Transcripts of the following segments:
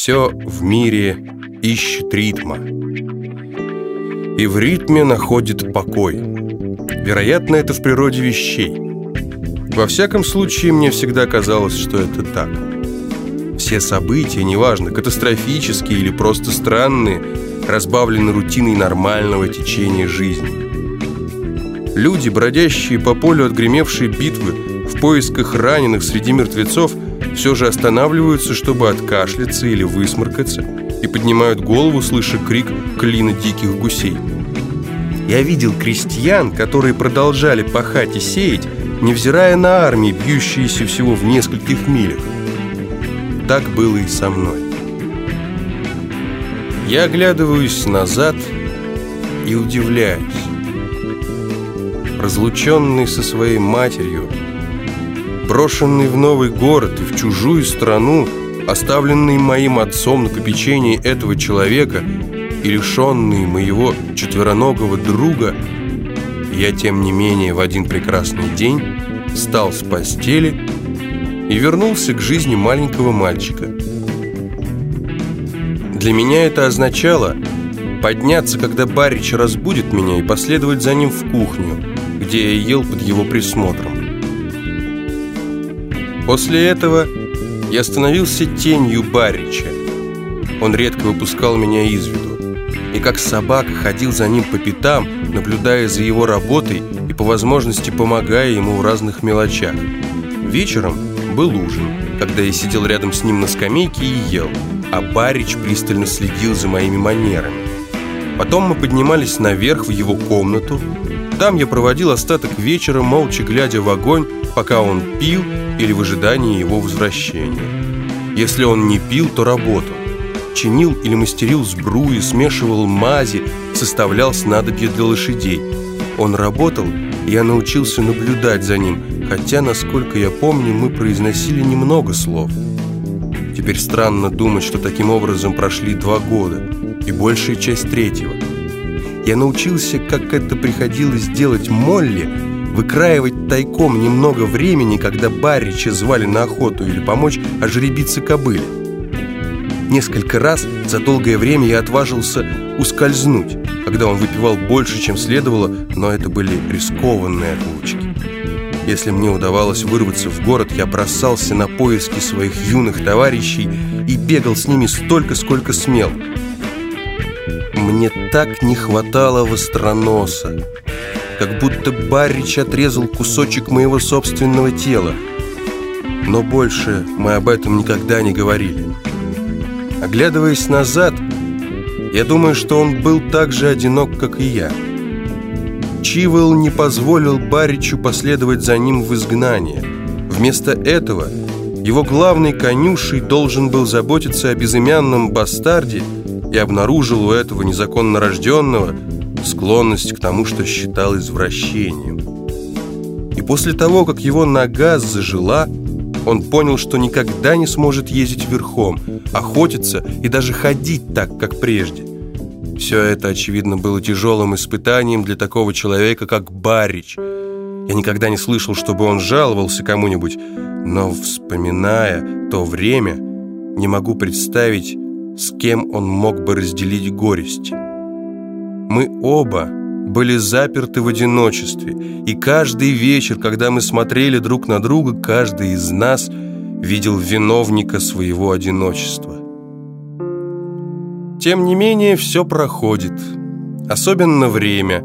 Все в мире ищет ритма. И в ритме находит покой. Вероятно, это в природе вещей. Во всяком случае, мне всегда казалось, что это так. Все события, неважно, катастрофические или просто странные, разбавлены рутиной нормального течения жизни. Люди, бродящие по полю отгремевшей битвы, в поисках раненых среди мертвецов, все же останавливаются, чтобы откашляться или высморкаться, и поднимают голову, слыша крик клина диких гусей. Я видел крестьян, которые продолжали пахать и сеять, невзирая на армии, бьющиеся всего в нескольких милях. Так было и со мной. Я оглядываюсь назад и удивляюсь. Разлученный со своей матерью, брошенный в новый город и в чужую страну, оставленный моим отцом на попечении этого человека и лишенный моего четвероногого друга, я, тем не менее, в один прекрасный день встал с постели и вернулся к жизни маленького мальчика. Для меня это означало подняться, когда Барич разбудит меня, и последовать за ним в кухню, где я ел под его присмотром. После этого я становился тенью Барича. Он редко выпускал меня из виду. И как собака ходил за ним по пятам, наблюдая за его работой и по возможности помогая ему в разных мелочах. Вечером был ужин, когда я сидел рядом с ним на скамейке и ел, а Барич пристально следил за моими манерами. Потом мы поднимались наверх в его комнату. Там я проводил остаток вечера, молча глядя в огонь, пока он пил или в ожидании его возвращения. Если он не пил, то работал. Чинил или мастерил сбруи, смешивал мази, составлял снадобья для лошадей. Он работал, и я научился наблюдать за ним, хотя, насколько я помню, мы произносили немного слов. Теперь странно думать, что таким образом прошли два года и большая часть третьего. Я научился, как это приходилось делать Молли, выкраивать тайком немного времени, когда Баррича звали на охоту или помочь ожребиться кобыле. Несколько раз за долгое время я отважился ускользнуть, когда он выпивал больше, чем следовало, но это были рискованные отлучки. Если мне удавалось вырваться в город, я бросался на поиски своих юных товарищей и бегал с ними столько, сколько смел. Мне так не хватало востроноса, как будто Баррич отрезал кусочек моего собственного тела. Но больше мы об этом никогда не говорили. Оглядываясь назад, я думаю, что он был так же одинок, как и я. Чивел не позволил Баричу последовать за ним в изгнание. Вместо этого его главный конюшей должен был заботиться о безымянном бастарде и обнаружил у этого незаконно рожденного склонность к тому, что считал извращением. И после того, как его нога зажила, он понял, что никогда не сможет ездить верхом, охотиться и даже ходить так, как прежде. Все это, очевидно, было тяжелым испытанием для такого человека, как Баррич. Я никогда не слышал, чтобы он жаловался кому-нибудь, но, вспоминая то время, не могу представить, с кем он мог бы разделить горести. Мы оба были заперты в одиночестве, и каждый вечер, когда мы смотрели друг на друга, каждый из нас видел виновника своего одиночества. Тем не менее, все проходит, особенно время,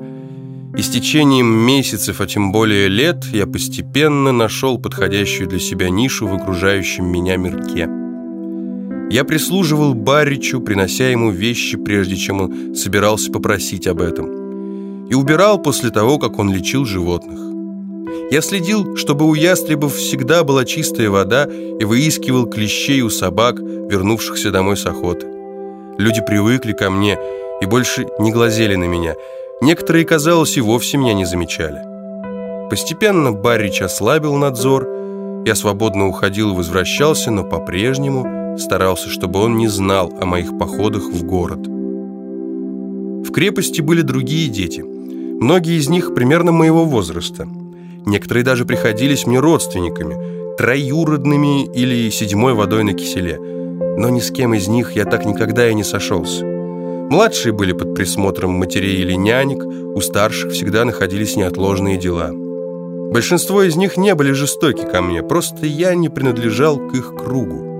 и с течением месяцев, а тем более лет, я постепенно нашел подходящую для себя нишу в окружающем меня мирке. Я прислуживал Барричу, принося ему вещи, прежде чем он собирался попросить об этом и убирал после того, как он лечил животных. Я следил, чтобы у ястребов всегда была чистая вода и выискивал клещей у собак, вернувшихся домой с охоты. Люди привыкли ко мне и больше не глазели на меня. Некоторые, казалось, и вовсе меня не замечали. Постепенно Баррич ослабил надзор. Я свободно уходил и возвращался, но по-прежнему старался, чтобы он не знал о моих походах в город. В крепости были другие дети – Многие из них примерно моего возраста. Некоторые даже приходились мне родственниками, троюродными или седьмой водой на киселе. но ни с кем из них я так никогда и не сошелся. Младшие были под присмотром матерей или нянек, у старших всегда находились неотложные дела. Большинство из них не были жестоки ко мне, просто я не принадлежал к их кругу.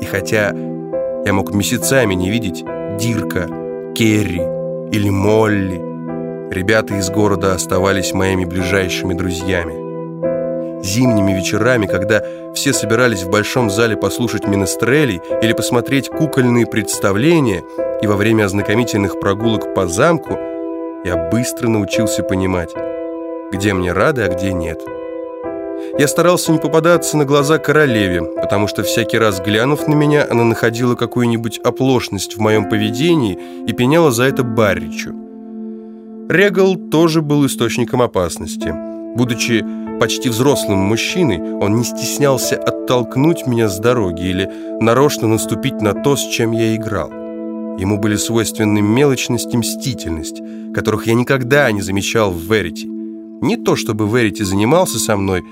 И хотя я мог месяцами не видеть Дирка, Керри или Молли, ребята из города оставались моими ближайшими друзьями. Зимними вечерами, когда все собирались в большом зале послушать минестрелей или посмотреть кукольные представления, и во время ознакомительных прогулок по замку, я быстро научился понимать, где мне рады, а где нет. Я старался не попадаться на глаза королеве, потому что всякий раз глянув на меня, она находила какую-нибудь оплошность в моем поведении и пеняла за это Барричу. Регал тоже был источником опасности. Будучи почти взрослым мужчиной, он не стеснялся оттолкнуть меня с дороги или нарочно наступить на то, с чем я играл. Ему были свойственны мелочность и мстительность, которых я никогда не замечал в Верити. Не то чтобы Верити занимался со мной,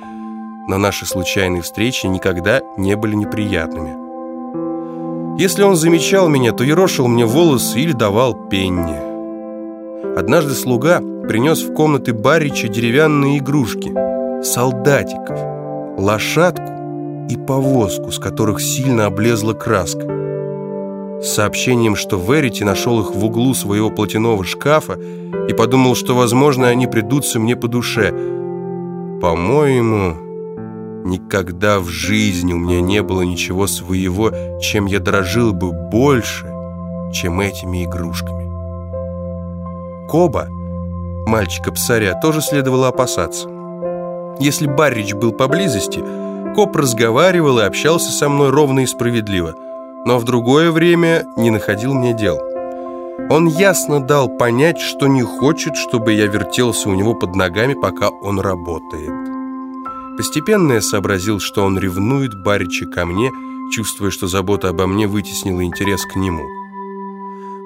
но наши случайные встречи никогда не были неприятными. Если он замечал меня, то ерошил мне волосы или давал пенни. Однажды слуга принес в комнаты Барича деревянные игрушки – солдатиков, лошадку и повозку, с которых сильно облезла краска. С сообщением, что Верити нашел их в углу своего платяного шкафа и подумал, что, возможно, они придутся мне по душе. По-моему, никогда в жизни у меня не было ничего своего, чем я дорожил бы больше, чем этими игрушками. Коба, мальчика-псаря, тоже следовало опасаться. Если Баррич был поблизости, коп разговаривал и общался со мной ровно и справедливо, но в другое время не находил мне дел. Он ясно дал понять, что не хочет, чтобы я вертелся у него под ногами, пока он работает. Постепенно я сообразил, что он ревнует Барича ко мне, чувствуя, что забота обо мне вытеснила интерес к нему.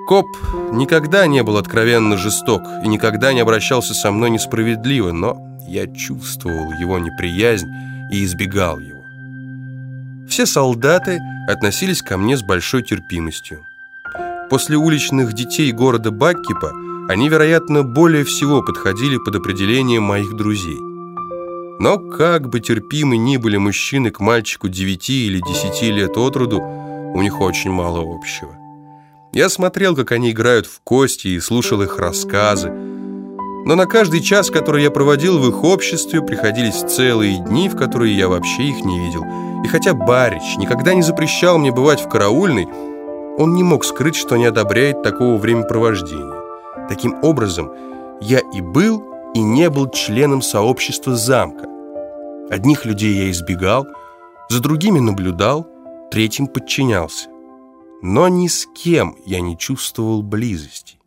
Коп никогда не был откровенно жесток и никогда не обращался со мной несправедливо, но я чувствовал его неприязнь и избегал его. Все солдаты относились ко мне с большой терпимостью. После уличных детей города Баккипа они, вероятно, более всего подходили под определение моих друзей. Но как бы терпимы ни были мужчины к мальчику 9 или 10 лет от роду, у них очень мало общего. Я смотрел, как они играют в кости и слушал их рассказы, но на каждый час, который я проводил в их обществе, приходились целые дни, в которые я вообще их не видел. И хотя Барич никогда не запрещал мне бывать в караульной, он не мог скрыть, что не одобряет такого времяпровождения. Таким образом, я и был, и не был членом сообщества замка. Одних людей я избегал, за другими наблюдал, третьим подчинялся. Но ни с кем я не чувствовал близости.